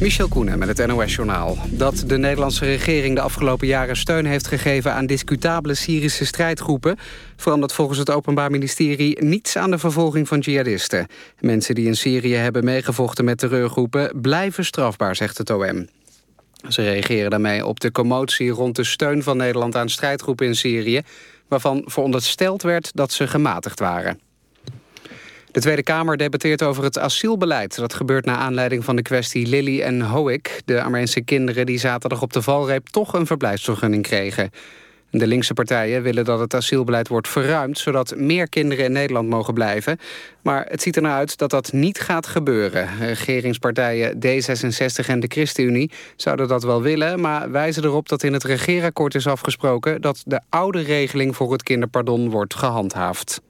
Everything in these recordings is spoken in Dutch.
Michel Koenen met het NOS-journaal. Dat de Nederlandse regering de afgelopen jaren steun heeft gegeven... aan discutabele Syrische strijdgroepen... verandert volgens het Openbaar Ministerie niets aan de vervolging van jihadisten. Mensen die in Syrië hebben meegevochten met terreurgroepen... blijven strafbaar, zegt het OM. Ze reageren daarmee op de commotie rond de steun van Nederland aan strijdgroepen in Syrië... waarvan verondersteld werd dat ze gematigd waren. De Tweede Kamer debatteert over het asielbeleid. Dat gebeurt na aanleiding van de kwestie Lily en Hoek... de Armeense kinderen die zaterdag op de valreep... toch een verblijfsvergunning kregen. De linkse partijen willen dat het asielbeleid wordt verruimd... zodat meer kinderen in Nederland mogen blijven. Maar het ziet er naar uit dat dat niet gaat gebeuren. Regeringspartijen D66 en de ChristenUnie zouden dat wel willen... maar wijzen erop dat in het regeerakkoord is afgesproken... dat de oude regeling voor het kinderpardon wordt gehandhaafd.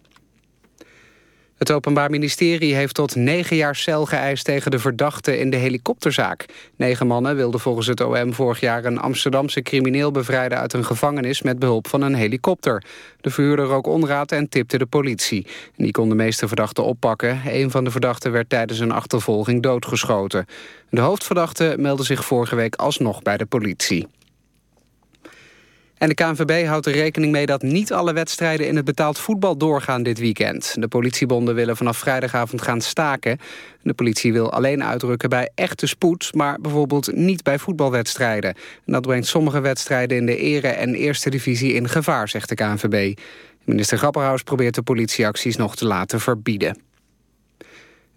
Het Openbaar Ministerie heeft tot negen jaar cel geëist tegen de verdachte in de helikopterzaak. Negen mannen wilden volgens het OM vorig jaar een Amsterdamse crimineel bevrijden uit een gevangenis met behulp van een helikopter. De verhuurder rook onraad en tipte de politie. die kon de meeste verdachten oppakken. Een van de verdachten werd tijdens een achtervolging doodgeschoten. De hoofdverdachte meldde zich vorige week alsnog bij de politie. En de KNVB houdt er rekening mee dat niet alle wedstrijden in het betaald voetbal doorgaan dit weekend. De politiebonden willen vanaf vrijdagavond gaan staken. De politie wil alleen uitrukken bij echte spoed, maar bijvoorbeeld niet bij voetbalwedstrijden. En dat brengt sommige wedstrijden in de ere- en eerste divisie in gevaar, zegt de KNVB. Minister Grapperhaus probeert de politieacties nog te laten verbieden.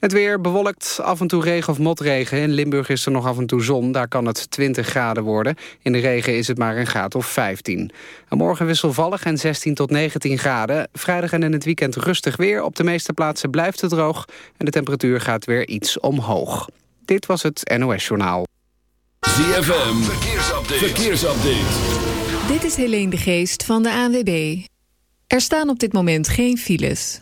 Het weer bewolkt, af en toe regen of motregen. In Limburg is er nog af en toe zon, daar kan het 20 graden worden. In de regen is het maar een graad of 15. En morgen wisselvallig en 16 tot 19 graden. Vrijdag en in het weekend rustig weer. Op de meeste plaatsen blijft het droog en de temperatuur gaat weer iets omhoog. Dit was het NOS Journaal. ZFM, verkeersupdate. verkeersupdate. Dit is Helene de Geest van de ANWB. Er staan op dit moment geen files.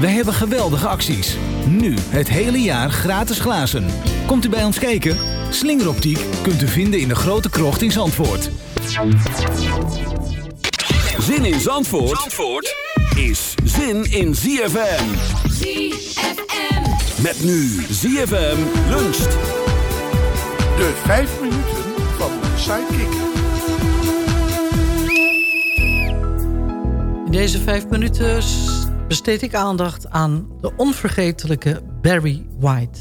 Wij hebben geweldige acties. Nu het hele jaar gratis glazen. Komt u bij ons kijken? Slingeroptiek kunt u vinden in de grote krocht in Zandvoort. Zin in Zandvoort, Zandvoort is zin in ZFM. ZFM. Met nu ZFM luncht. De vijf minuten van Sidekick. In deze vijf minuten besteed ik aandacht aan de onvergetelijke Barry White.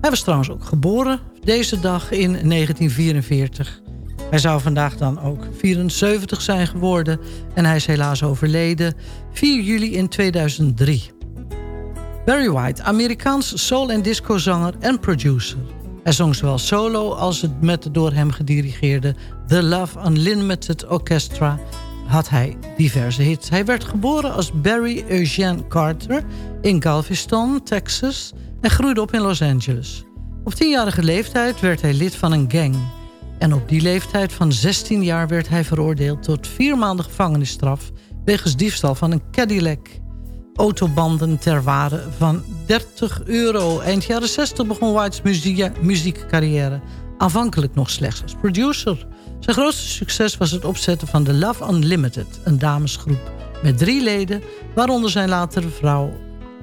Hij was trouwens ook geboren deze dag in 1944. Hij zou vandaag dan ook 74 zijn geworden... en hij is helaas overleden 4 juli in 2003. Barry White, Amerikaans soul- en discozanger en producer. Hij zong zowel solo als het met de door hem gedirigeerde... The Love Unlimited Orchestra had hij diverse hits. Hij werd geboren als Barry Eugene Carter in Galveston, Texas... en groeide op in Los Angeles. Op tienjarige leeftijd werd hij lid van een gang... En op die leeftijd van 16 jaar werd hij veroordeeld tot vier maanden gevangenisstraf... wegens diefstal van een Cadillac. Autobanden ter waarde van 30 euro. Eind jaren 60 begon White's muzie muziekcarrière. Aanvankelijk nog slechts als producer. Zijn grootste succes was het opzetten van The Love Unlimited, een damesgroep. met drie leden... waaronder zijn latere vrouw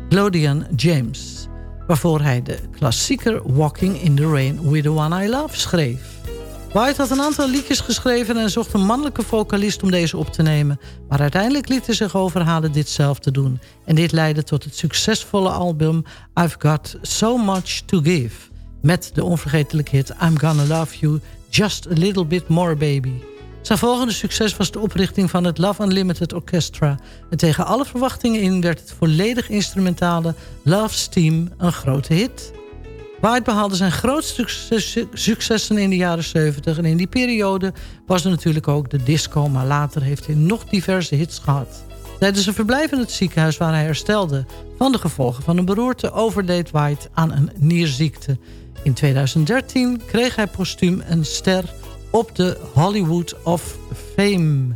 Claudian James... waarvoor hij de klassieker Walking in the Rain with the One I Love schreef. White had een aantal liedjes geschreven en zocht een mannelijke vocalist om deze op te nemen. Maar uiteindelijk liet hij zich overhalen dit zelf te doen. En dit leidde tot het succesvolle album I've Got So Much To Give. Met de onvergetelijke hit I'm Gonna Love You Just A Little Bit More Baby. Zijn volgende succes was de oprichting van het Love Unlimited Orchestra. En tegen alle verwachtingen in werd het volledig instrumentale Love Steam een grote hit. White behaalde zijn grootste successen in de jaren 70. En in die periode was er natuurlijk ook de disco. Maar later heeft hij nog diverse hits gehad. Tijdens een verblijf in het ziekenhuis waar hij herstelde... van de gevolgen van een beroerte overdeed White aan een nierziekte. In 2013 kreeg hij postuum een ster op de Hollywood of Fame.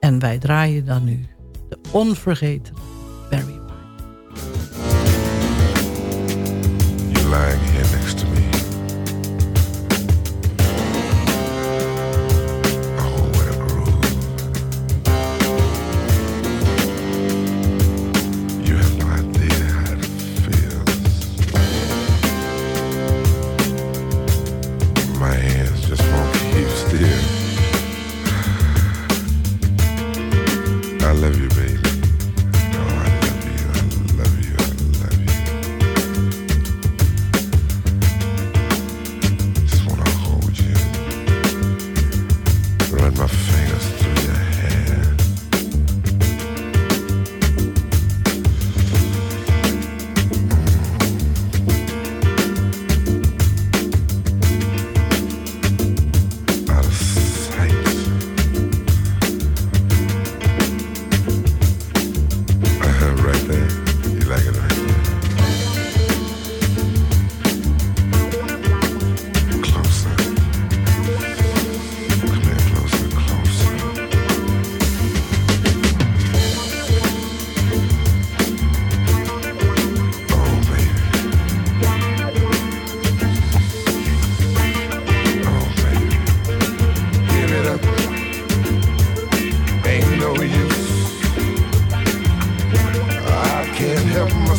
En wij draaien dan nu de onvergeten Barry lying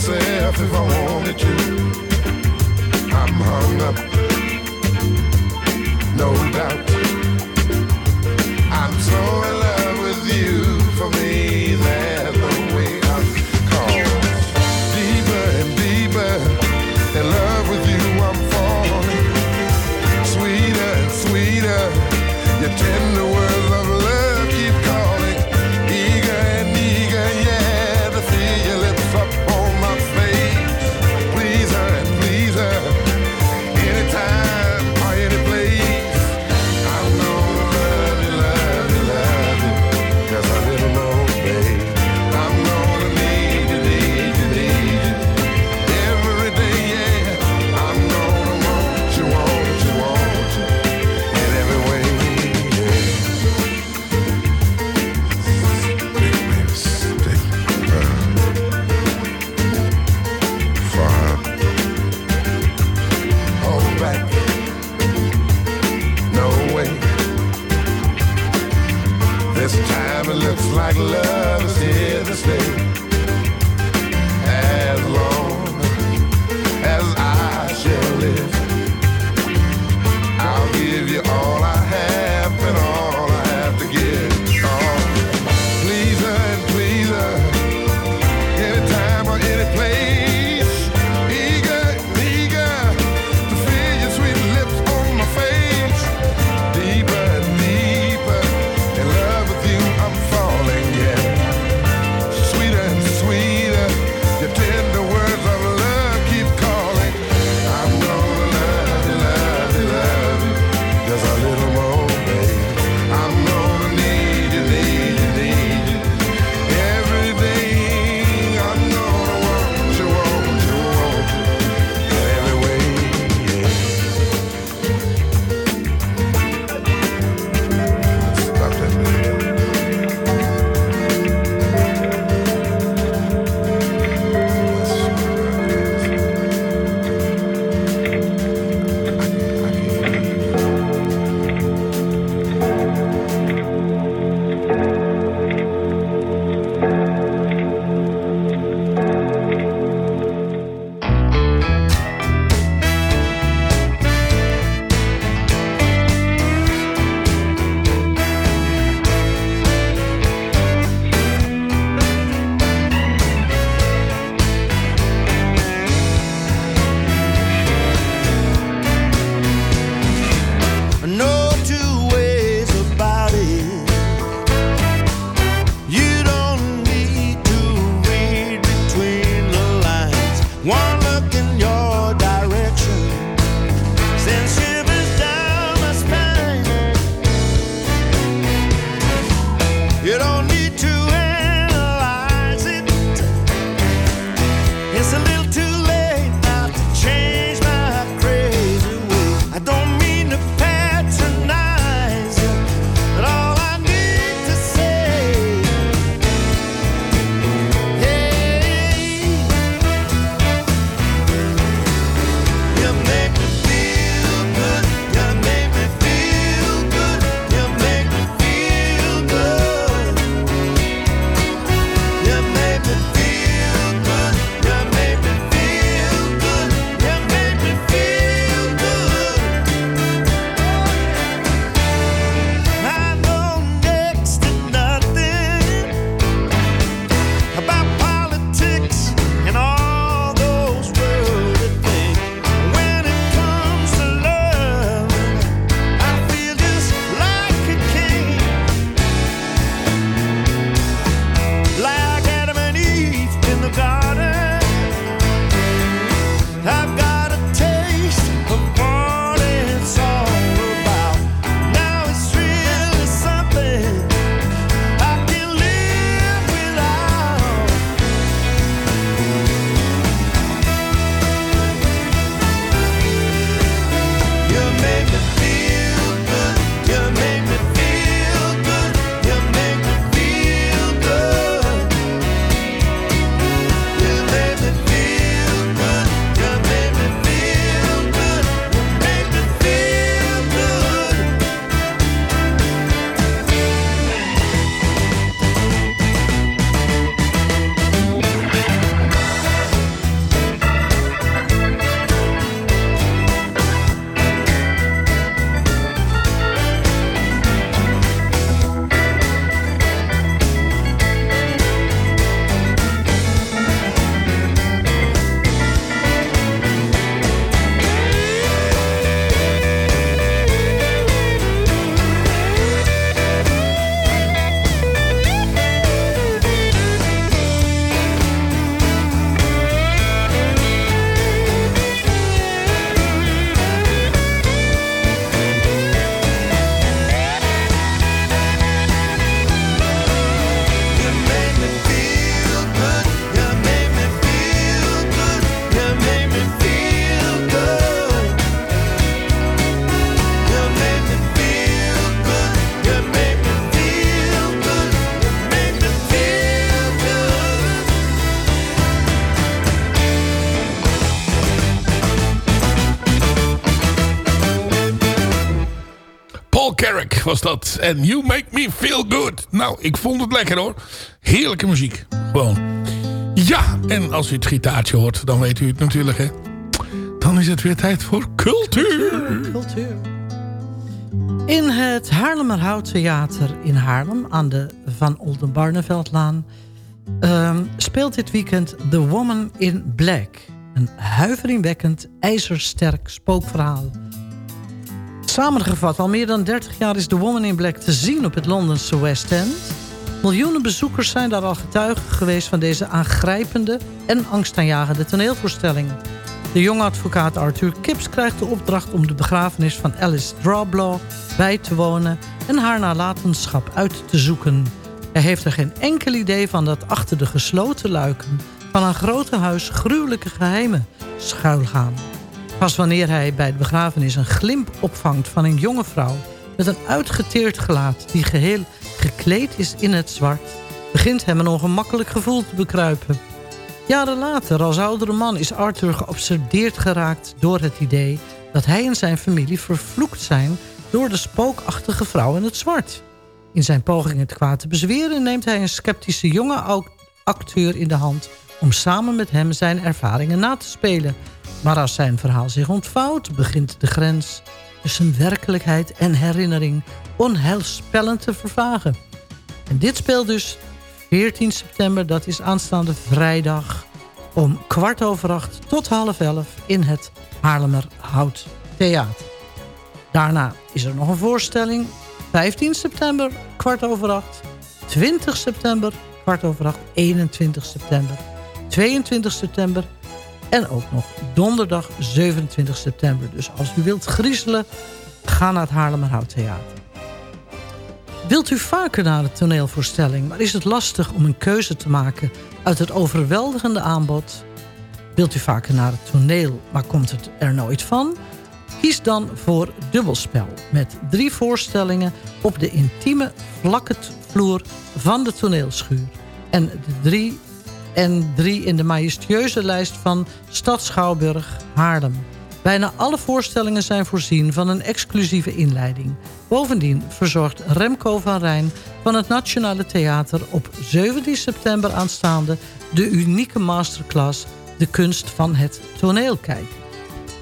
myself if I wanted to. I'm hung up. Was dat. En You Make Me Feel Good. Nou, ik vond het lekker hoor. Heerlijke muziek. Gewoon. Ja, en als u het gitaartje hoort, dan weet u het natuurlijk hè. Dan is het weer tijd voor cultuur. Cultuur. In het Haarlemmerhout Theater in Haarlem... aan de Van Oldenbarneveldlaan... Um, speelt dit weekend The Woman in Black. Een huiveringwekkend, ijzersterk spookverhaal. Samengevat, al meer dan 30 jaar is The Woman in Black te zien op het Londense West End. Miljoenen bezoekers zijn daar al getuigen geweest van deze aangrijpende en angstaanjagende toneelvoorstelling. De jonge advocaat Arthur Kips krijgt de opdracht om de begrafenis van Alice Drawblaw bij te wonen en haar nalatenschap uit te zoeken. Hij heeft er geen enkel idee van dat achter de gesloten luiken van een grote huis gruwelijke geheimen schuilgaan. Pas wanneer hij bij de begrafenis een glimp opvangt van een jonge vrouw... met een uitgeteerd gelaat die geheel gekleed is in het zwart... begint hem een ongemakkelijk gevoel te bekruipen. Jaren later, als oudere man, is Arthur geobsedeerd geraakt door het idee... dat hij en zijn familie vervloekt zijn door de spookachtige vrouw in het zwart. In zijn poging het kwaad te bezweren neemt hij een sceptische jonge acteur in de hand... om samen met hem zijn ervaringen na te spelen... Maar als zijn verhaal zich ontvouwt, begint de grens tussen werkelijkheid en herinnering onheilspellend te vervagen. En dit speelt dus 14 september, dat is aanstaande vrijdag... om kwart over acht tot half elf in het Haarlemmer Hout Theater. Daarna is er nog een voorstelling. 15 september, kwart over acht. 20 september, kwart over acht. 21 september. 22 september en ook nog donderdag 27 september. Dus als u wilt griezelen, ga naar het Haarlemmerhout Theater. Wilt u vaker naar de toneelvoorstelling, maar is het lastig om een keuze te maken uit het overweldigende aanbod? Wilt u vaker naar het toneel, maar komt het er nooit van? Kies dan voor Dubbelspel met drie voorstellingen op de intieme vlakke vloer van de toneelschuur. En de drie en drie in de majestueuze lijst van Stad Schouwburg Haarlem. Bijna alle voorstellingen zijn voorzien van een exclusieve inleiding. Bovendien verzorgt Remco van Rijn van het Nationale Theater op 17 september aanstaande de unieke masterclass De kunst van het toneelkijken.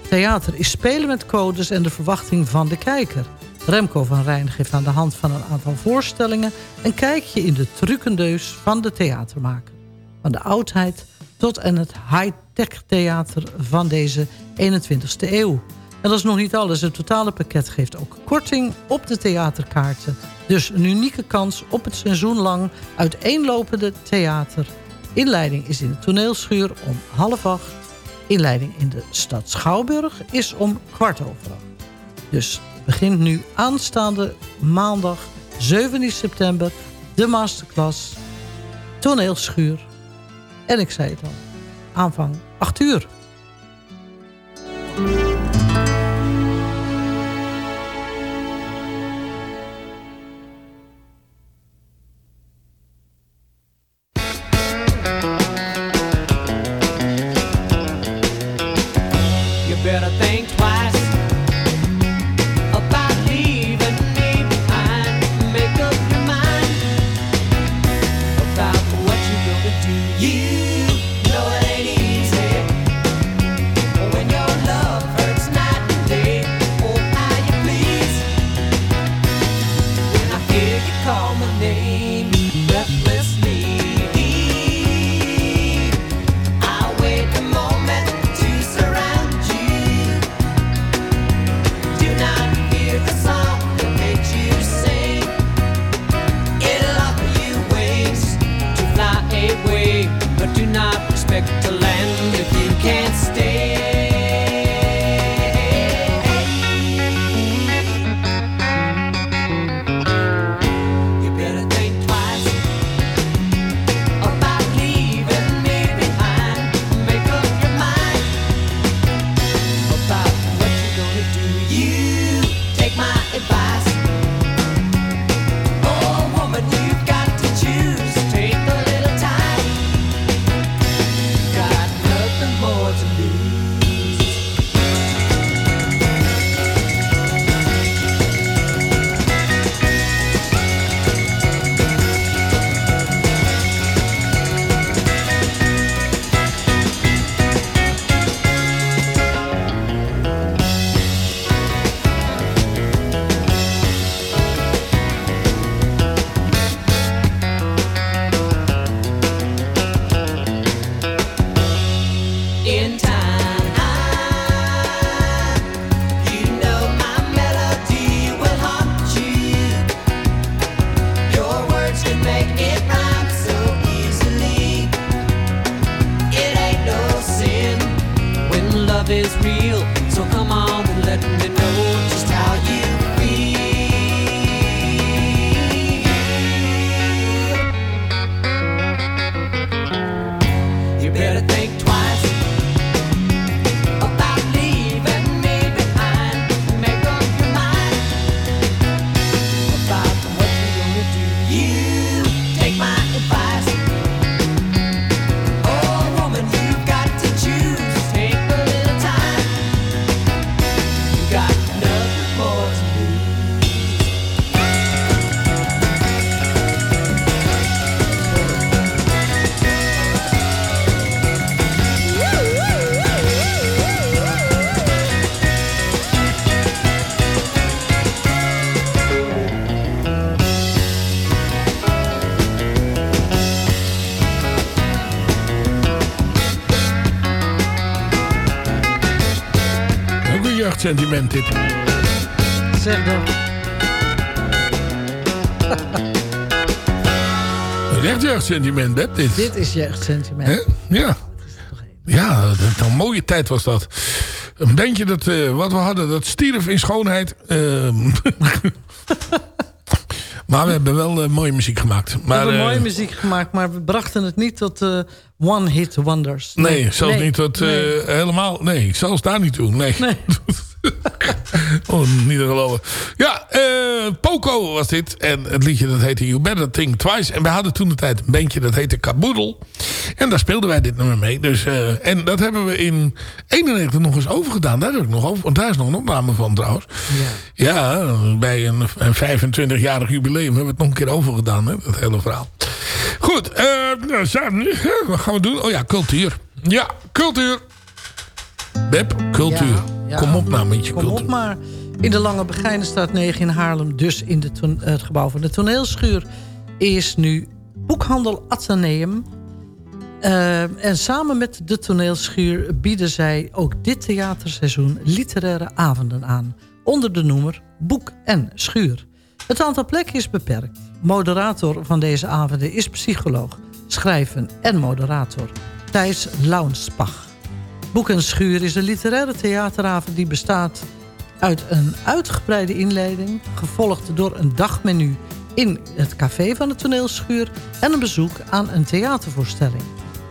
Theater is spelen met codes en de verwachting van de kijker. Remco van Rijn geeft aan de hand van een aantal voorstellingen... een kijkje in de trucendeus van de theatermaker van de oudheid tot en het high-tech theater van deze 21ste eeuw. En dat is nog niet alles. Het totale pakket geeft ook korting op de theaterkaarten. Dus een unieke kans op het seizoenlang uiteenlopende theater. Inleiding is in de toneelschuur om half acht. Inleiding in de stad Schouwburg is om kwart over acht. Dus begint nu aanstaande maandag 17 september de masterclass toneelschuur en ik zei het al, aanvang 8 uur. Jeugdsentiment dit. Zeg dan. Een echt jeugdsentiment, Beb, dit. Dit is jeugdsentiment. Hè? Ja. Ja, dat- een mooie tijd was dat. Een bandje dat, eh, wat we hadden, dat stierf in schoonheid. Ehm. maar we hebben wel eh, mooie muziek gemaakt. We Maar, hebben eh, mooie muziek gemaakt, maar we brachten het niet tot eh, one-hit wonders. Nee, zelfs niet tot eh, nee. helemaal. Nee, zelfs daar niet toe. Nee. oh, niet te geloven. Ja, eh, Poco was dit. En het liedje dat heette You Better Think Twice. En we hadden toen de tijd een bandje dat heette Kaboedel. En daar speelden wij dit nummer mee. Dus, eh, en dat hebben we in 91 nog eens overgedaan. Daar heb ik nog over. Want daar is nog een opname van trouwens. Ja, bij een, een 25-jarig jubileum hebben we het nog een keer overgedaan. Hè, dat hele verhaal. Goed, eh nou, wat gaan we doen? Oh ja, cultuur. Ja, cultuur. Beb, cultuur. Ja, Kom op nou met je Kom cultuur. op maar. In de Lange Begijnenstraat 9 in Haarlem, dus in de het gebouw van de toneelschuur... is nu boekhandel Atheneum. Eh, en samen met de toneelschuur bieden zij ook dit theaterseizoen... literaire avonden aan, onder de noemer Boek en Schuur. Het aantal plekken is beperkt. Moderator van deze avonden is psycholoog, schrijver en moderator Thijs Launsbach. Boek en Schuur is een literaire theateravond die bestaat uit een uitgebreide inleiding... gevolgd door een dagmenu in het café van de toneelschuur... en een bezoek aan een theatervoorstelling.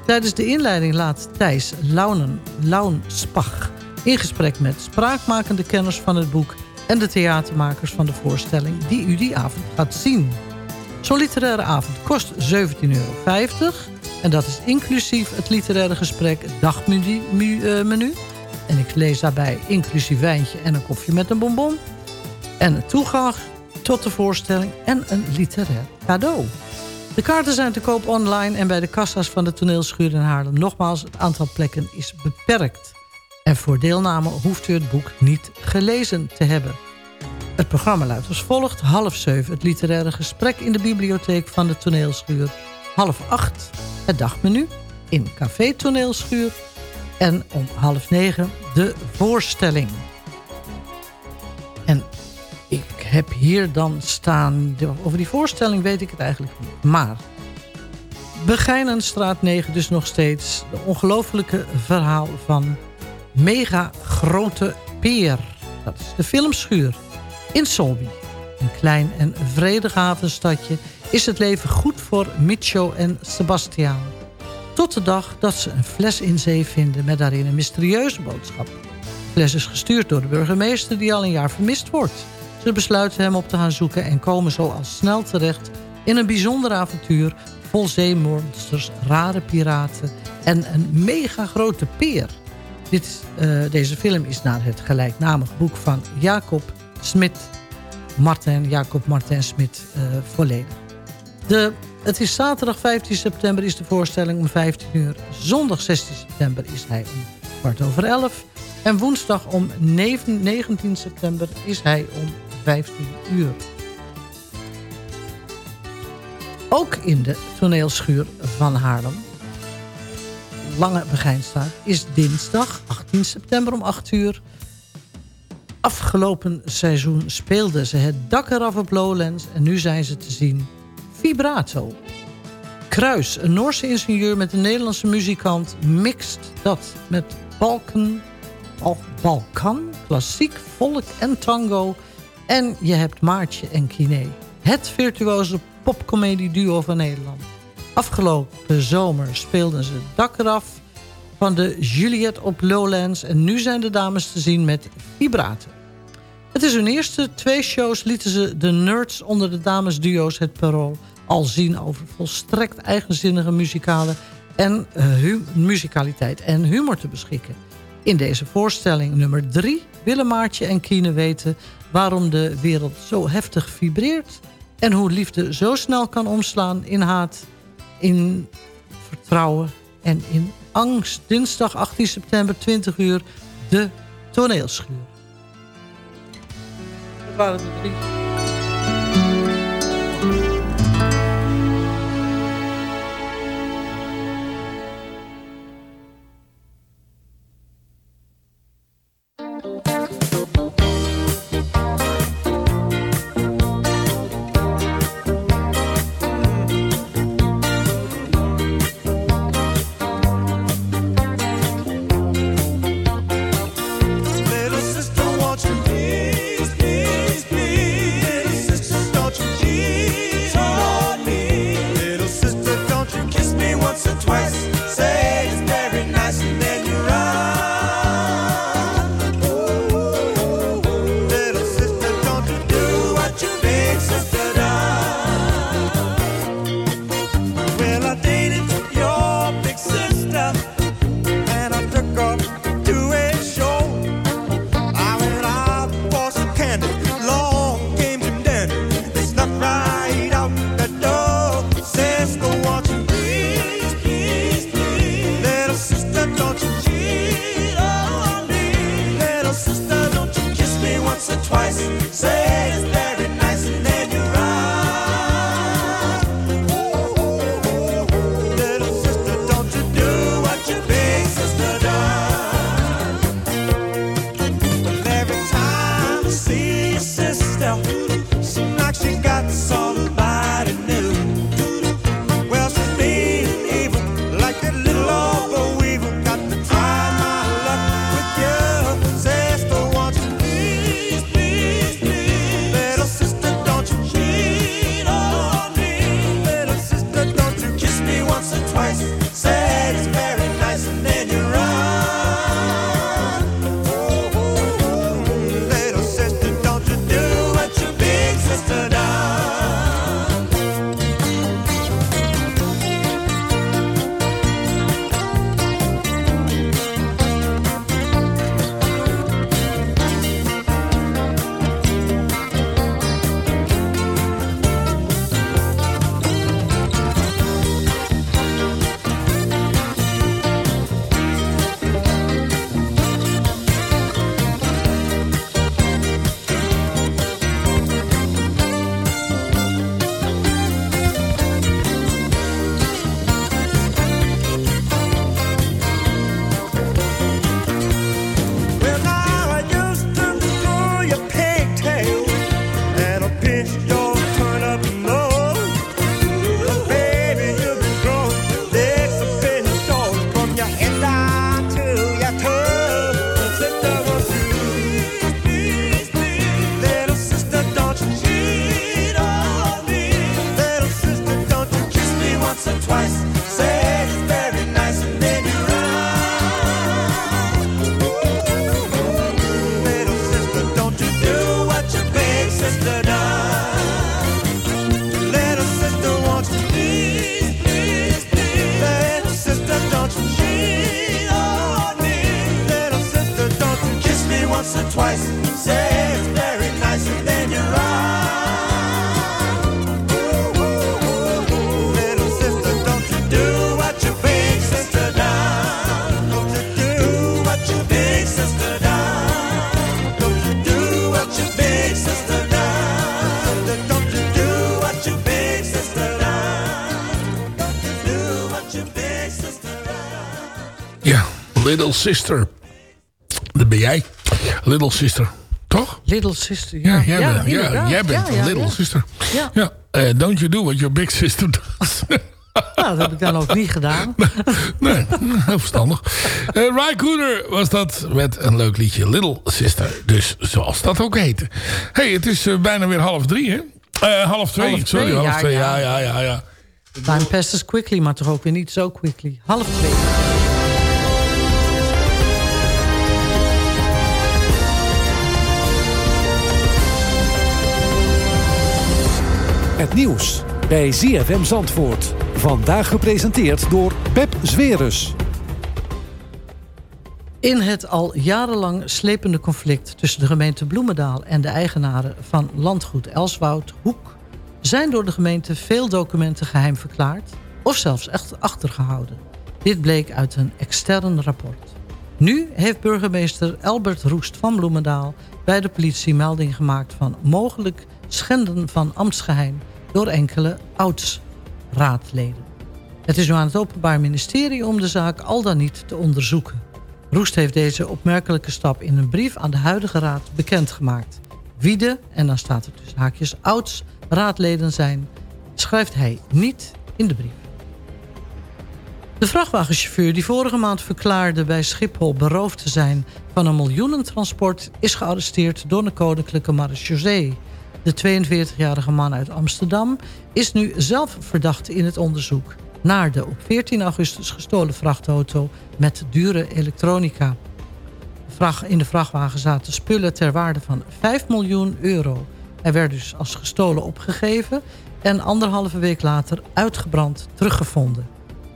Tijdens de inleiding laat Thijs Launen, Launspach in gesprek met spraakmakende kenners van het boek... en de theatermakers van de voorstelling die u die avond gaat zien. Zo'n literaire avond kost 17,50 euro. En dat is inclusief het literaire gesprek dagmenu. eh. En ik lees daarbij inclusief wijntje en een kopje met een bonbon. En toegang tot de voorstelling en een literair cadeau. De kaarten zijn te koop online en bij de kassa's van de toneelschuur in Haarlem. Nogmaals, het aantal plekken is beperkt. En voor deelname hoeft u het boek niet gelezen te hebben. Het programma luidt als volgt. Half zeven het literaire gesprek in de bibliotheek van de toneelschuur. Half acht het dagmenu in Café Toneelschuur. En om half negen de voorstelling. En ik heb hier dan staan... over die voorstelling weet ik het eigenlijk niet. Maar Begijnenstraat 9 dus nog steeds... de ongelofelijke verhaal van Mega Grote Peer. Dat is de filmschuur. In Solby, een klein en vredig havenstadje... is het leven goed voor Micho en Sebastiaan. Tot de dag dat ze een fles in zee vinden met daarin een mysterieuze boodschap. De fles is gestuurd door de burgemeester die al een jaar vermist wordt. Ze besluiten hem op te gaan zoeken en komen zo al snel terecht... in een bijzonder avontuur vol zeemonsters, rare piraten en een mega grote peer. Dit, eh, deze film is naar het gelijknamig boek van Jacob Smit. Martin, Jacob Martin Smit eh, volledig. De, het is zaterdag 15 september is de voorstelling om 15 uur. Zondag 16 september is hij om kwart over 11. En woensdag om 9 19 september is hij om 15 uur. Ook in de toneelschuur van Haarlem Lange Begijnstraat is dinsdag 18 september om 8 uur. Afgelopen seizoen speelden ze het dak eraf op Lowlands en nu zijn ze te zien Vibrato. Kruis, een Noorse ingenieur met een Nederlandse muzikant, mixt dat met Balkan, Bal- Balkan, klassiek, volk en tango. En je hebt Maartje en Kiné, het virtuoze popcomedie-duo van Nederland. Afgelopen zomer speelden ze dak eraf van de Juliet op Lowlands... en nu zijn de dames te zien met Vibrato. Het is hun eerste twee shows lieten ze de nerds onder de damesduo's het parool al zien over volstrekt eigenzinnige muzikale en hu- muzikaliteit en humor te beschikken. In deze voorstelling nummer drie willen Maartje en Kiene weten waarom de wereld zo heftig vibreert en hoe liefde zo snel kan omslaan in haat, in vertrouwen en in angst. Dinsdag 18 september 20 uur de toneelschuur. Dat waren de drie. Little Sister. Dat ben jij. Little Sister. Toch? Little Sister. Ja, Ja, jij ja, bent, ja, jij bent Little. Sister. Ja. Ja. eh, don't you do what your big sister does. Nou, dat heb ik dan ook niet gedaan. nee, heel verstandig. Eh Ry Cooder was dat met een leuk liedje Little Sister. Dus zoals dat ook heette. hey, het is eh, bijna weer half drie, hè? Half twee, Half sorry, twee, half ja, twee. Ja, ja. ja, ja, ja. Time passes quickly, maar toch ook weer niet zo quickly. Half twee. Het nieuws bij ZFM Zandvoort. Vandaag gepresenteerd door Pep Zwerus. In het al jarenlang slepende conflict tussen de gemeente Bloemendaal en de eigenaren van landgoed Elswoud Hoek zijn door de gemeente veel documenten geheim verklaard of zelfs echt achtergehouden. Dit bleek uit een extern rapport. Nu heeft burgemeester Albert Roest van Bloemendaal bij de politie melding gemaakt van mogelijk schenden van ambtsgeheim door enkele oudsraadleden. Het is nu aan het Openbaar Ministerie om de zaak al dan niet te onderzoeken. Roest heeft deze opmerkelijke stap in een brief aan de huidige raad bekendgemaakt. Wie de, en dan staat er tussen haakjes, ouds-raadleden zijn, schrijft hij niet in de brief. De vrachtwagenchauffeur die vorige maand verklaarde bij Schiphol beroofd te zijn van een miljoenentransport is gearresteerd door de Koninklijke Marechaussee. De 42-jarige man uit Amsterdam is nu zelf verdachte in het onderzoek naar de op 14 augustus gestolen vrachtauto met dure elektronica. In de vrachtwagen zaten spullen ter waarde van 5 miljoen euro. Hij werd dus als gestolen opgegeven en anderhalve week later uitgebrand teruggevonden.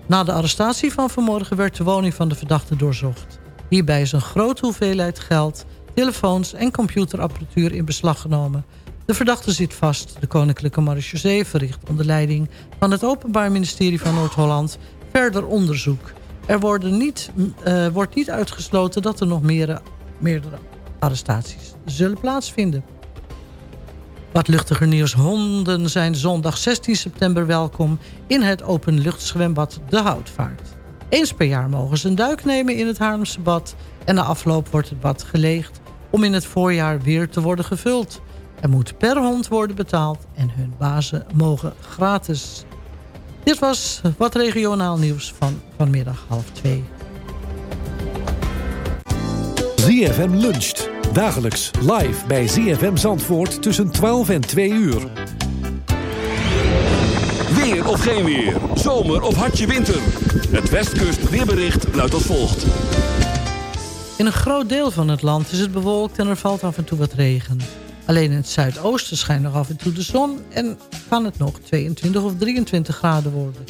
Na de arrestatie van vanmorgen werd de woning van de verdachte doorzocht. Hierbij is een grote hoeveelheid geld, telefoons en computerapparatuur in beslag genomen. De verdachte zit vast. De Koninklijke Marechaussee verricht onder leiding van het Openbaar Ministerie van Noord-Holland verder onderzoek. Er niet, eh, wordt niet uitgesloten dat er nog meer, meerdere arrestaties zullen plaatsvinden. Wat luchtiger nieuws. Honden zijn zondag 16 september welkom in het openluchtzwembad De Houtvaart. Eens per jaar mogen ze een duik nemen in het Haarlemse bad... en na afloop wordt het bad geleegd om in het voorjaar weer te worden gevuld. Er moet per hond worden betaald en hun bazen mogen gratis. Dit was wat regionaal nieuws van vanmiddag half twee. ZFM luncht. Dagelijks live bij ZFM Zandvoort tussen 12 en 2 uur. Weer of geen weer. Zomer of hartje winter. Het Westkust weerbericht luidt als volgt. In een groot deel van het land is het bewolkt en er valt af en toe wat regen. Alleen in het zuidoosten schijnt nog af en toe de zon en kan het nog 22 of 23 graden worden.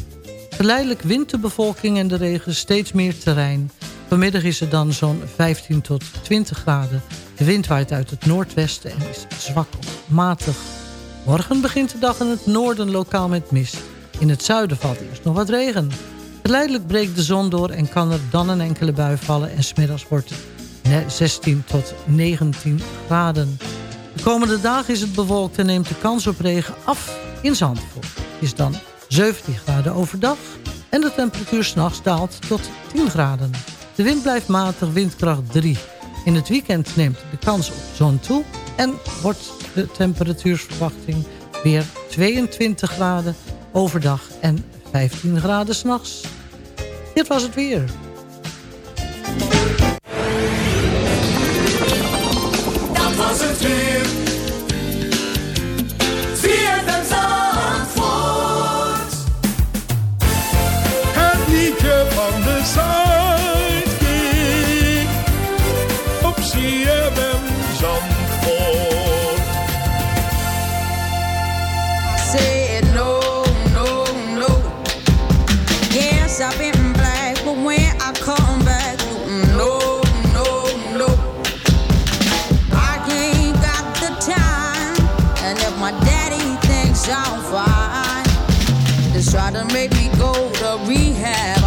Geleidelijk wint de bevolking en de regen steeds meer terrein. Vanmiddag is het dan zo'n 15 tot 20 graden. De wind waait uit het noordwesten en is zwak of matig. Morgen begint de dag in het noorden lokaal met mist. In het zuiden valt eerst nog wat regen. Geleidelijk breekt de zon door en kan er dan een enkele bui vallen... en smiddags wordt het 16 tot 19 graden. Komende dagen is het bewolkt en neemt de kans op regen af in Zandvoort. Het is dan 17 graden overdag en de temperatuur s'nachts daalt tot 10 graden. De wind blijft matig, windkracht 3. In het weekend neemt de kans op zon toe en wordt de temperatuursverwachting weer 22 graden overdag en 15 graden s'nachts. Dit was het weer. Make me go to rehab.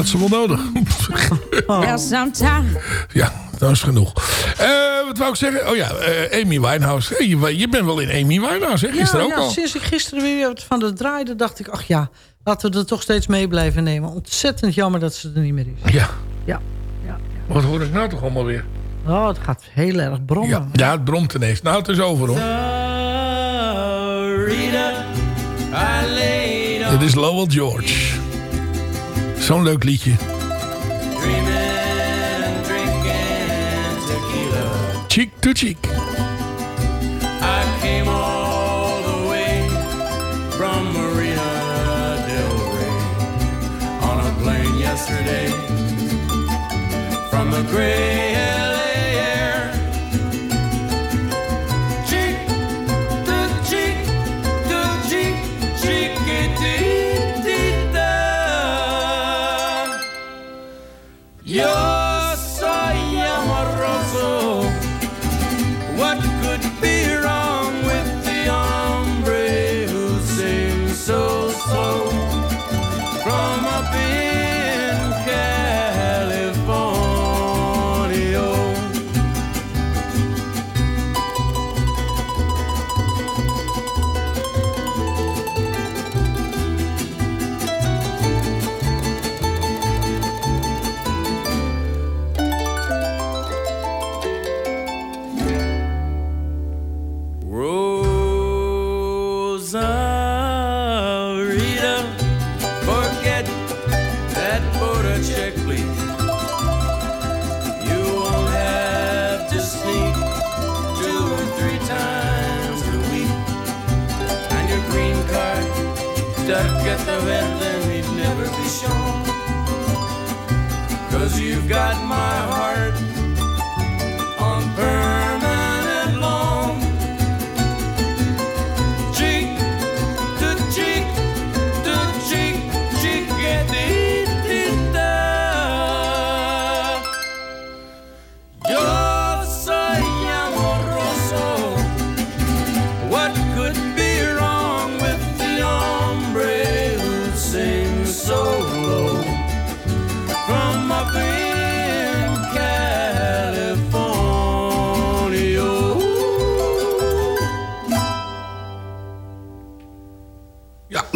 Had ze wel nodig. Sometimes. Ja, dat is genoeg. Eh, wat wou ik zeggen? Oh ja, eh, Amy Winehouse. Hey, je, je bent wel in Amy Winehouse, hè? Gisteren ja, ook ja, al. Sinds ik gisteren weer van de draaide, dacht ik... ach ja, laten we er toch steeds mee blijven nemen. Ontzettend jammer dat ze er niet meer is. Ja. Ja. ja. Wat hoor ik nou toch allemaal weer? Oh, het gaat heel erg brommen. Ja, ja het bromt ineens. Nou, het is over, hoor. Dit is Lowell George. Zo'n leuk liedje. Cheek to cheek. I came all the way from Marina Del Rey on a plane yesterday from the gray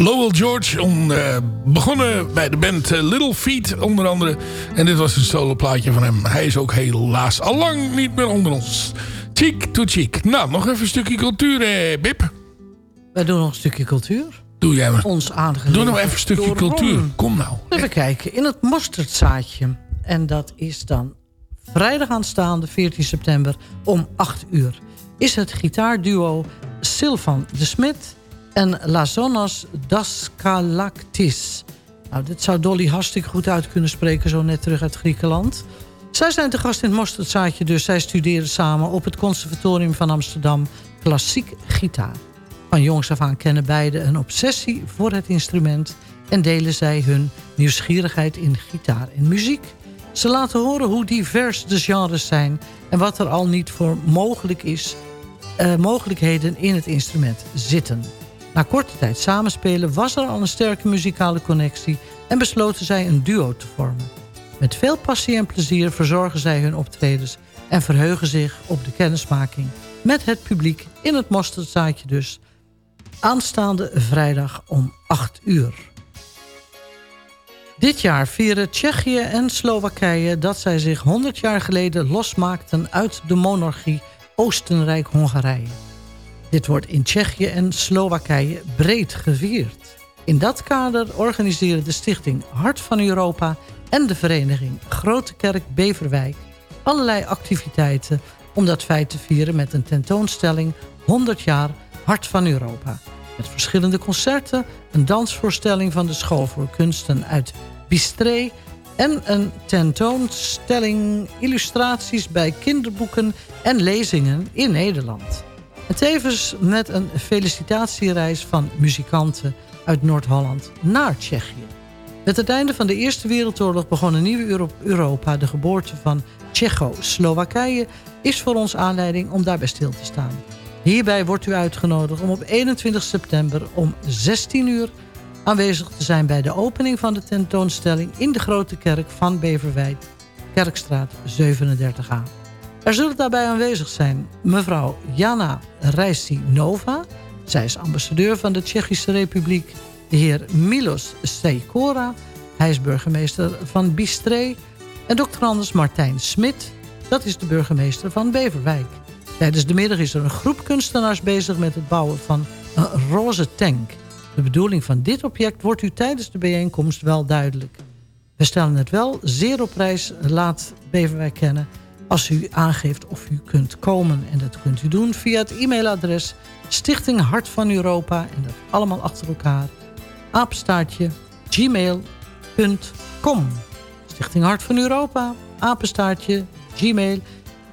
Lowell George, on, eh, begonnen bij de band eh, Little Feet onder andere. En dit was een soloplaatje van hem. Hij is ook helaas al lang niet meer onder ons. Cheek to cheek. Nou, nog even een stukje cultuur, eh, Bip. Wij doen nog een stukje cultuur. Doe jij maar. Ons aangeleverd. Doe nou even een stukje Ron. cultuur. Kom nou. Even kijken. In het mosterdzaadje. En dat is dan vrijdag aanstaande 14 september om 8 uur. Is het gitaarduo Sylvan de Smit en das Galactis. Nou, dit zou Dolly hartstikke goed uit kunnen spreken... zo net terug uit Griekenland. Zij zijn te gast in het mosterdzaadje... dus zij studeren samen op het Conservatorium van Amsterdam... klassiek gitaar. Van jongs af aan kennen beiden een obsessie voor het instrument... en delen zij hun nieuwsgierigheid in gitaar en muziek. Ze laten horen hoe divers de genres zijn... en wat er al niet voor mogelijk is, eh, mogelijkheden in het instrument zitten. Na korte tijd samenspelen was er al een sterke muzikale connectie... en besloten zij een duo te vormen. Met veel passie en plezier verzorgen zij hun optredens... en verheugen zich op de kennismaking met het publiek in het mosterdzaadje dus... aanstaande vrijdag om 8 uur. Dit jaar vieren Tsjechië en Slowakije dat zij zich 100 jaar geleden losmaakten uit de monarchie Oostenrijk-Hongarije. Dit wordt in Tsjechië en Slowakije breed gevierd. In dat kader organiseren de stichting Hart van Europa en de vereniging Grote Kerk Beverwijk allerlei activiteiten om dat feit te vieren met een tentoonstelling 100 jaar Hart van Europa. Met verschillende concerten, een dansvoorstelling van de School voor Kunsten uit Bistré... en een tentoonstelling illustraties bij kinderboeken en lezingen in Nederland. En tevens met een felicitatiereis van muzikanten uit Noord-Holland naar Tsjechië. Met het einde van de Eerste Wereldoorlog begon een nieuwe Euro- Europa. De geboorte van Tsjecho-Slowakije is voor ons aanleiding om daarbij stil te staan. Hierbij wordt u uitgenodigd om op 21 september om 16 uur aanwezig te zijn bij de opening van de tentoonstelling in de Grote Kerk van Beverwijk, Kerkstraat 37a. Er zullen daarbij aanwezig zijn mevrouw Jana Rijstinova. Zij is ambassadeur van de Tsjechische Republiek. De heer Milos Sejkora. Hij is burgemeester van Bistré. En dokter Anders Martijn Smit. Dat is de burgemeester van Beverwijk. Tijdens de middag is er een groep kunstenaars bezig met het bouwen van een roze tank. De bedoeling van dit object wordt u tijdens de bijeenkomst wel duidelijk. We stellen het wel zeer op prijs, laat Beverwijk kennen... als u aangeeft of u kunt komen. En dat kunt u doen via het e-mailadres Stichting Hart van Europa... en dat allemaal achter elkaar, apenstaartje gmail.com. Stichting Hart van Europa, apenstaartje gmail,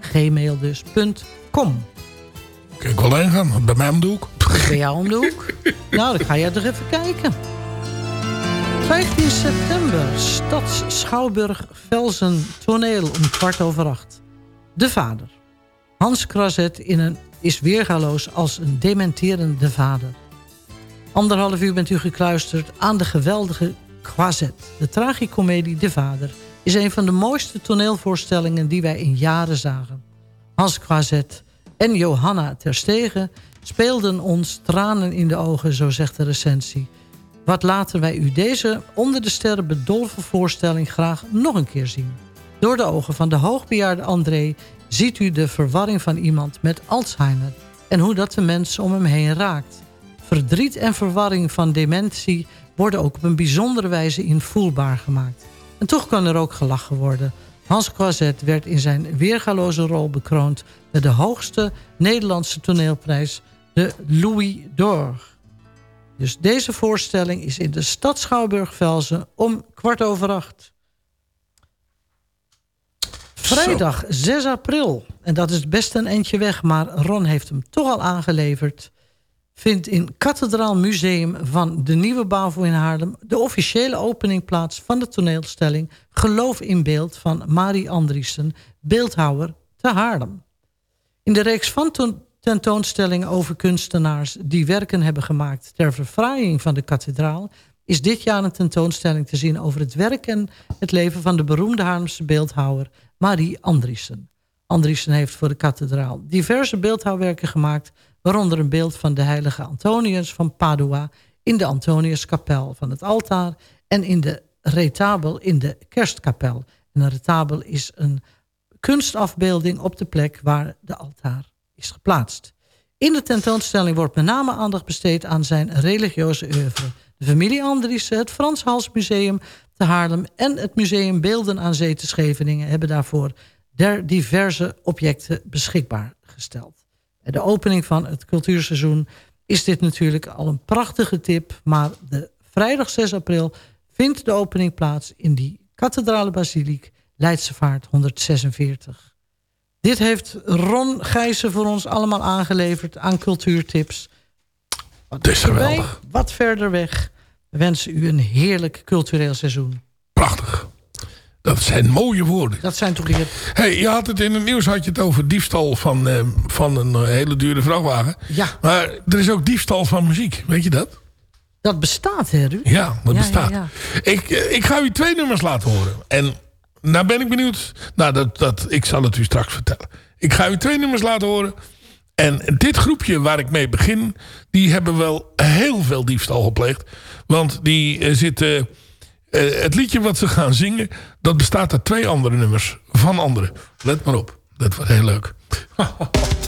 gmail dus, com. Kijk wel heen gaan, bij mij om de hoek. Bij jou om de hoek? nou, dan ga jij toch even kijken. 15 september, Stads Schouwburg Velzen toneel om kwart over acht. De vader. Hans Krazet in een, is weergaloos als een dementerende vader. Anderhalf uur bent u gekluisterd aan de geweldige Quazet. De tragicomedie De Vader is een van de mooiste toneelvoorstellingen die wij in jaren zagen. Hans Quazet en Johanna Terstegen speelden ons tranen in de ogen, zo zegt de recensie. Wat laten wij u deze onder de sterren bedolven voorstelling graag nog een keer zien. Door de ogen van de hoogbejaarde André ziet u de verwarring van iemand met Alzheimer... en hoe dat de mensen om hem heen raakt. Verdriet en verwarring van dementie worden ook op een bijzondere wijze invoelbaar gemaakt. En toch kan er ook gelachen worden. Hans Quazet werd in zijn weergaloze rol bekroond... met de hoogste Nederlandse toneelprijs, de Louis d'Or. Dus deze voorstelling is in de stad Schouwburg-Velzen om kwart over acht. Vrijdag 6 april, en dat is best een eindje weg... maar Ron heeft hem toch al aangeleverd... vindt in Kathedraal Museum van de Nieuwe Bavo in Haarlem... de officiële opening plaats van de toneelstelling... Geloof in beeld van Marie Andriessen, beeldhouwer te Haarlem. In de reeks van ten- tentoonstellingen over kunstenaars... die werken hebben gemaakt ter verfraaiing van de kathedraal... is dit jaar een tentoonstelling te zien over het werk en het leven... van de beroemde Haarlemse beeldhouwer Marie Andriessen. Andriessen heeft voor de kathedraal diverse beeldhouwwerken gemaakt... waaronder een beeld van de heilige Antonius van Padua... in de Antoniuskapel van het altaar... en in de retabel in de kerstkapel. En een retabel is een kunstafbeelding op de plek waar de altaar is geplaatst. In de tentoonstelling wordt met name aandacht besteed aan zijn religieuze oeuvre. De familie Andriessen, het Frans Hals Museum te Haarlem... en het Museum Beelden aan Zee te Scheveningen... hebben daarvoor der diverse objecten beschikbaar gesteld. Bij de opening van het cultuurseizoen is dit natuurlijk al een prachtige tip... maar de vrijdag 6 april vindt de opening plaats... in die kathedrale basiliek Leidsevaart 146. Dit heeft Ron Gijzen voor ons allemaal aangeleverd aan cultuurtips. Wat is geweldig. Wat verder weg. We wensen u een heerlijk cultureel seizoen. Prachtig. Dat zijn mooie woorden. Dat zijn toch hier... Hey, je had het in het nieuws had je het over diefstal van, eh, van een eh, hele dure vrachtwagen. Ja. Maar er is ook diefstal van muziek. Weet je dat? Dat bestaat, hè, Ruud? Ja, dat Ja, bestaat. ja, Ik, eh, ik ga u twee nummers laten horen. En nou ben ik benieuwd. Nou, dat, dat, ik zal het u straks vertellen. Ik ga u twee nummers laten horen. En dit groepje waar ik mee begin... die hebben wel heel veel diefstal gepleegd. Want die eh, zitten... eh, het liedje wat ze gaan zingen... dat bestaat uit twee andere nummers van anderen. Let maar op. Dat wordt heel leuk.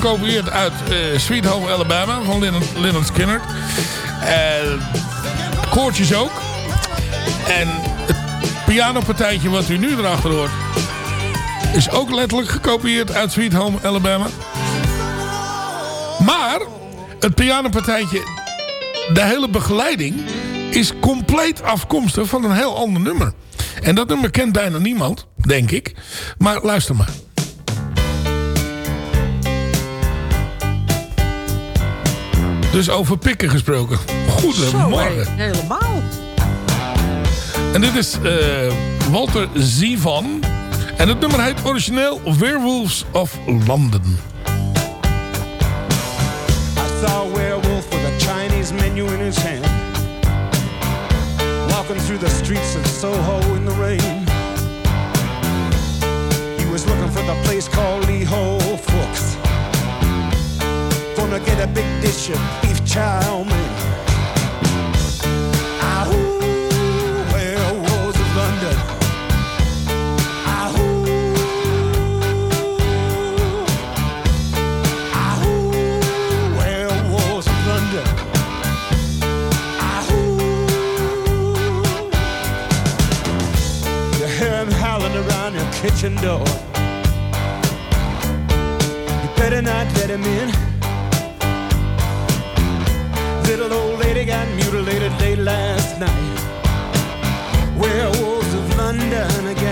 gekopieerd uit eh, Sweet Home Alabama van Lynyrd Lynyrd Skynyrd. Eh, koortjes ook. En het pianopartijtje wat u nu erachter hoort... is ook letterlijk gekopieerd uit Sweet Home Alabama. Maar het pianopartijtje, de hele begeleiding... is compleet afkomstig van een heel ander nummer. En dat nummer kent bijna niemand, denk ik. Maar luister maar. Dus over pikken gesproken. Goedemorgen. Zo, helemaal. En dit is eh, Walter Zivan. En het nummer heet origineel Werewolves of London. I saw a werewolf with a Chinese menu in his hand. Walking through the streets of Soho in the rain. He was looking for the place called Lee Ho Fooks. Gonna get a big dish of beef chow mein. Ahoo, werewolves of London. Ahoo. Ahoo, werewolves of London. Ahoo. You hear him howling around your kitchen door. You better not let him in. Got mutilated late last night. Werewolves of London again.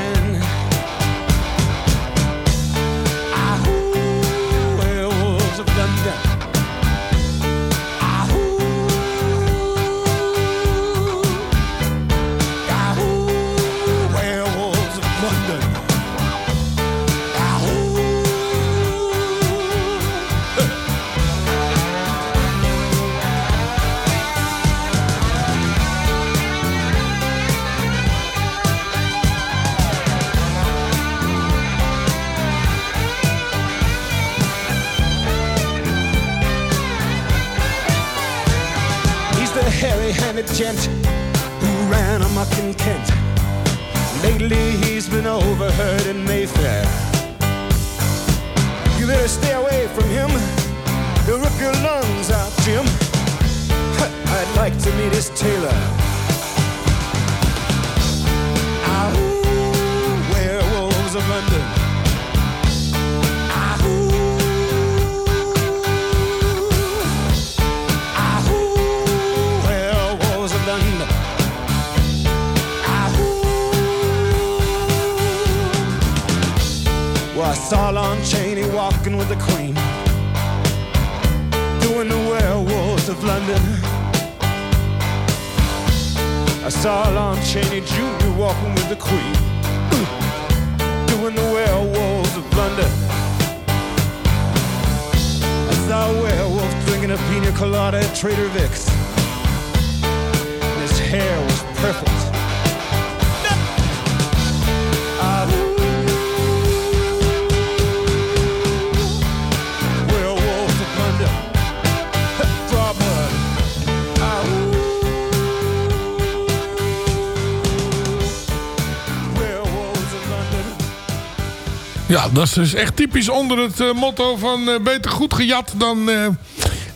Dus echt typisch onder het eh, motto van eh, beter goed gejat dan, eh,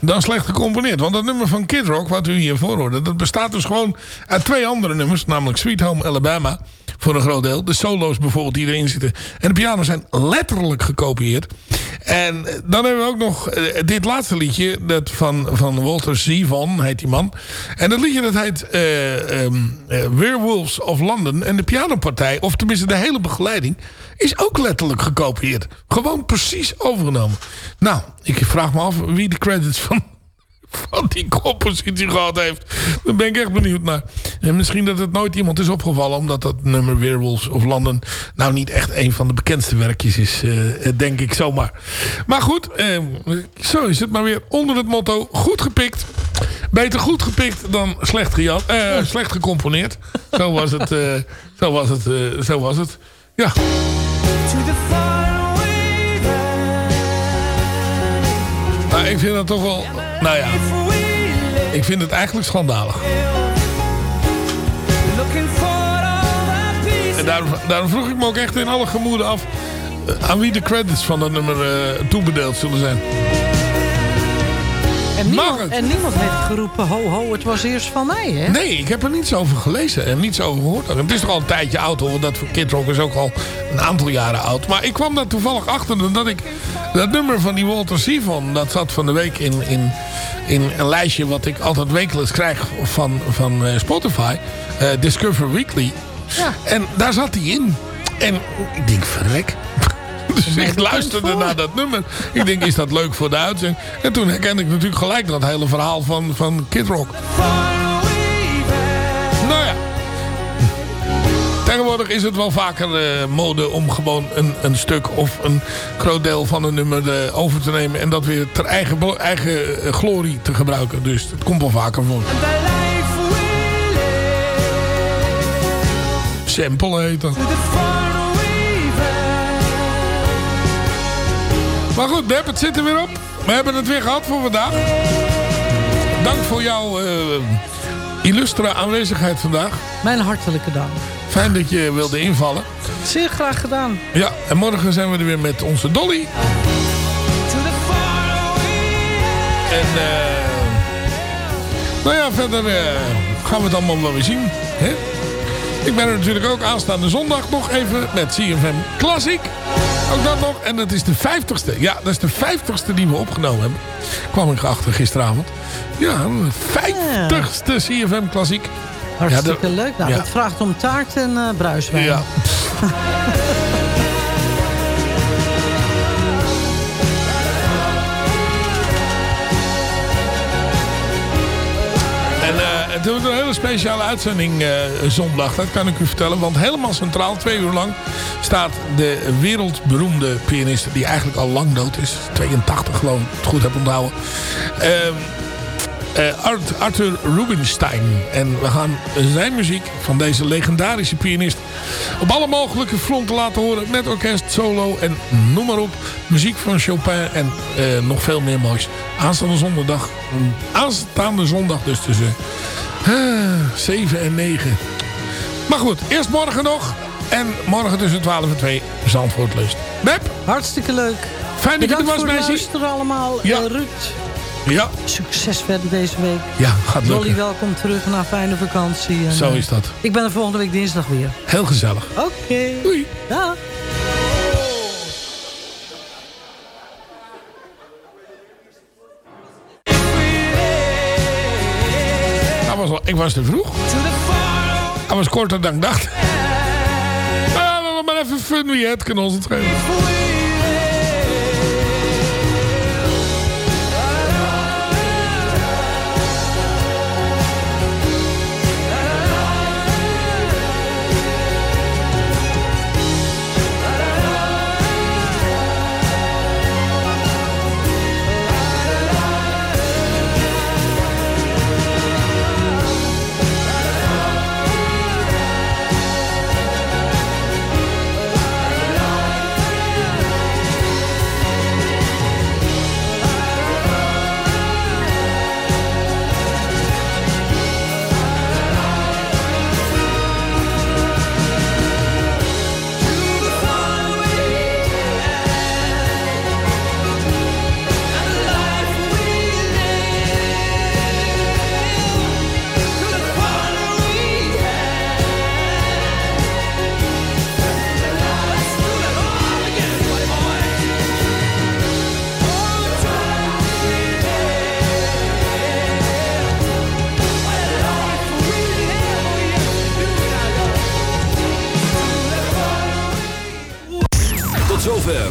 dan slecht gecomponeerd. Want dat nummer van Kid Rock, wat u hiervoor hoorde... dat bestaat dus gewoon uit twee andere nummers. Namelijk Sweet Home Alabama, voor een groot deel. De solo's bijvoorbeeld die erin zitten. En de piano's zijn letterlijk gekopieerd. En dan hebben we ook nog dit laatste liedje. Dat van, van Walter Zevon, heet die man. En dat liedje dat heet ehm, eh, Werewolves of London. En de pianopartij, of tenminste de hele begeleiding... is ook letterlijk gekopieerd. Gewoon precies overgenomen. Nou, ik vraag me af wie de credits van, van die compositie gehad heeft. Daar ben ik echt benieuwd naar. En misschien dat het nooit iemand is opgevallen... omdat dat nummer Werewolves of London... nou niet echt een van de bekendste werkjes is, eh, denk ik zomaar. Maar goed, eh, zo is het maar weer onder het motto... goed gepikt. Beter goed gepikt dan slecht, gejat, eh, slecht gecomponeerd. Zo was het. eh, zo was het. eh, zo was het. Ja. Maar ik vind dat toch wel... Nou ja. Ik vind het eigenlijk schandalig. En daarom, daarom vroeg ik me ook echt in alle gemoeden af... eh, aan wie de credits van dat nummer eh, toebedeeld zullen zijn. En niemand, en niemand heeft geroepen, ho ho, het was eerst van mij, hè? Nee, ik heb er niets over gelezen en niets over gehoord. Het is toch al een tijdje oud hoor. Dat voor Kid Rock is ook al een aantal jaren oud. Maar ik kwam daar toevallig achter dat ik... Dat nummer van die Walter Sivon, dat zat van de week in, in, in een lijstje... wat ik altijd wekelijks krijg van, van eh, Spotify. eh, Discover Weekly. Ja. En daar zat hij in. En ik denk, verrek. Dus ik luisterde naar dat nummer. Ik denk, is dat leuk voor de uitzending? En toen herkende ik natuurlijk gelijk dat hele verhaal van, van Kid Rock. Nou ja. Tegenwoordig is het wel vaker eh, mode om gewoon een, een stuk of een groot deel van een nummer eh, over te nemen. En dat weer ter eigen, eigen eh, glorie te gebruiken. Dus het komt wel vaker voor. Sample heet dat. Maar goed, Deb, het zit er weer op. We hebben het weer gehad voor vandaag. Dank voor jouw eh, illustre aanwezigheid vandaag. Mijn hartelijke dank. Fijn dat je wilde invallen. Zeer graag gedaan. Ja, en morgen zijn we er weer met onze Dolly. En eh nou ja, verder eh, gaan we het allemaal wel weer zien. Hè? Ik ben er natuurlijk ook aanstaande zondag nog even met CFM Classic. Ook dat nog. En dat is de vijftigste. Ja, dat is de vijftigste die we opgenomen hebben. Kwam ik achter gisteravond. Ja, de vijftigste CFM Klassiek. Hartstikke Ja, de- leuk. Nou, ja. dat vraagt om taart en eh bruiswijn. Ja. het wordt een hele speciale uitzending eh, zondag, dat kan ik u vertellen. Want helemaal centraal, twee uur lang, staat de wereldberoemde pianist... die eigenlijk al lang dood is, 82 geloof ik, het goed heb onthouden... Ehm, eh, Art- Arthur Rubinstein. En we gaan zijn muziek van deze legendarische pianist op alle mogelijke fronten laten horen. Met orkest, solo en noem maar op. Muziek van Chopin en eh, nog veel meer moois. Aanstaande zondag, aanstaande zondag dus tussen 7 en 9. Maar goed, eerst morgen nog. En morgen tussen 12 en 2 Zandvoort Lust. Beb? Hartstikke leuk. Fijn dat je er Bedankt was, voor meisje. luisteren allemaal. Ja. Eh, Ruud, Ja. succes verder deze week. Ja, gaat lukken. welkom terug na een fijne vakantie. En, Zo eh, is dat. Ik ben er volgende week dinsdag weer. Heel gezellig. Oké. Doei. Dag. Ik was te vroeg. Hij was korter dan ik dacht. Nou, ja, maar even fun wie het kan ons het schelen.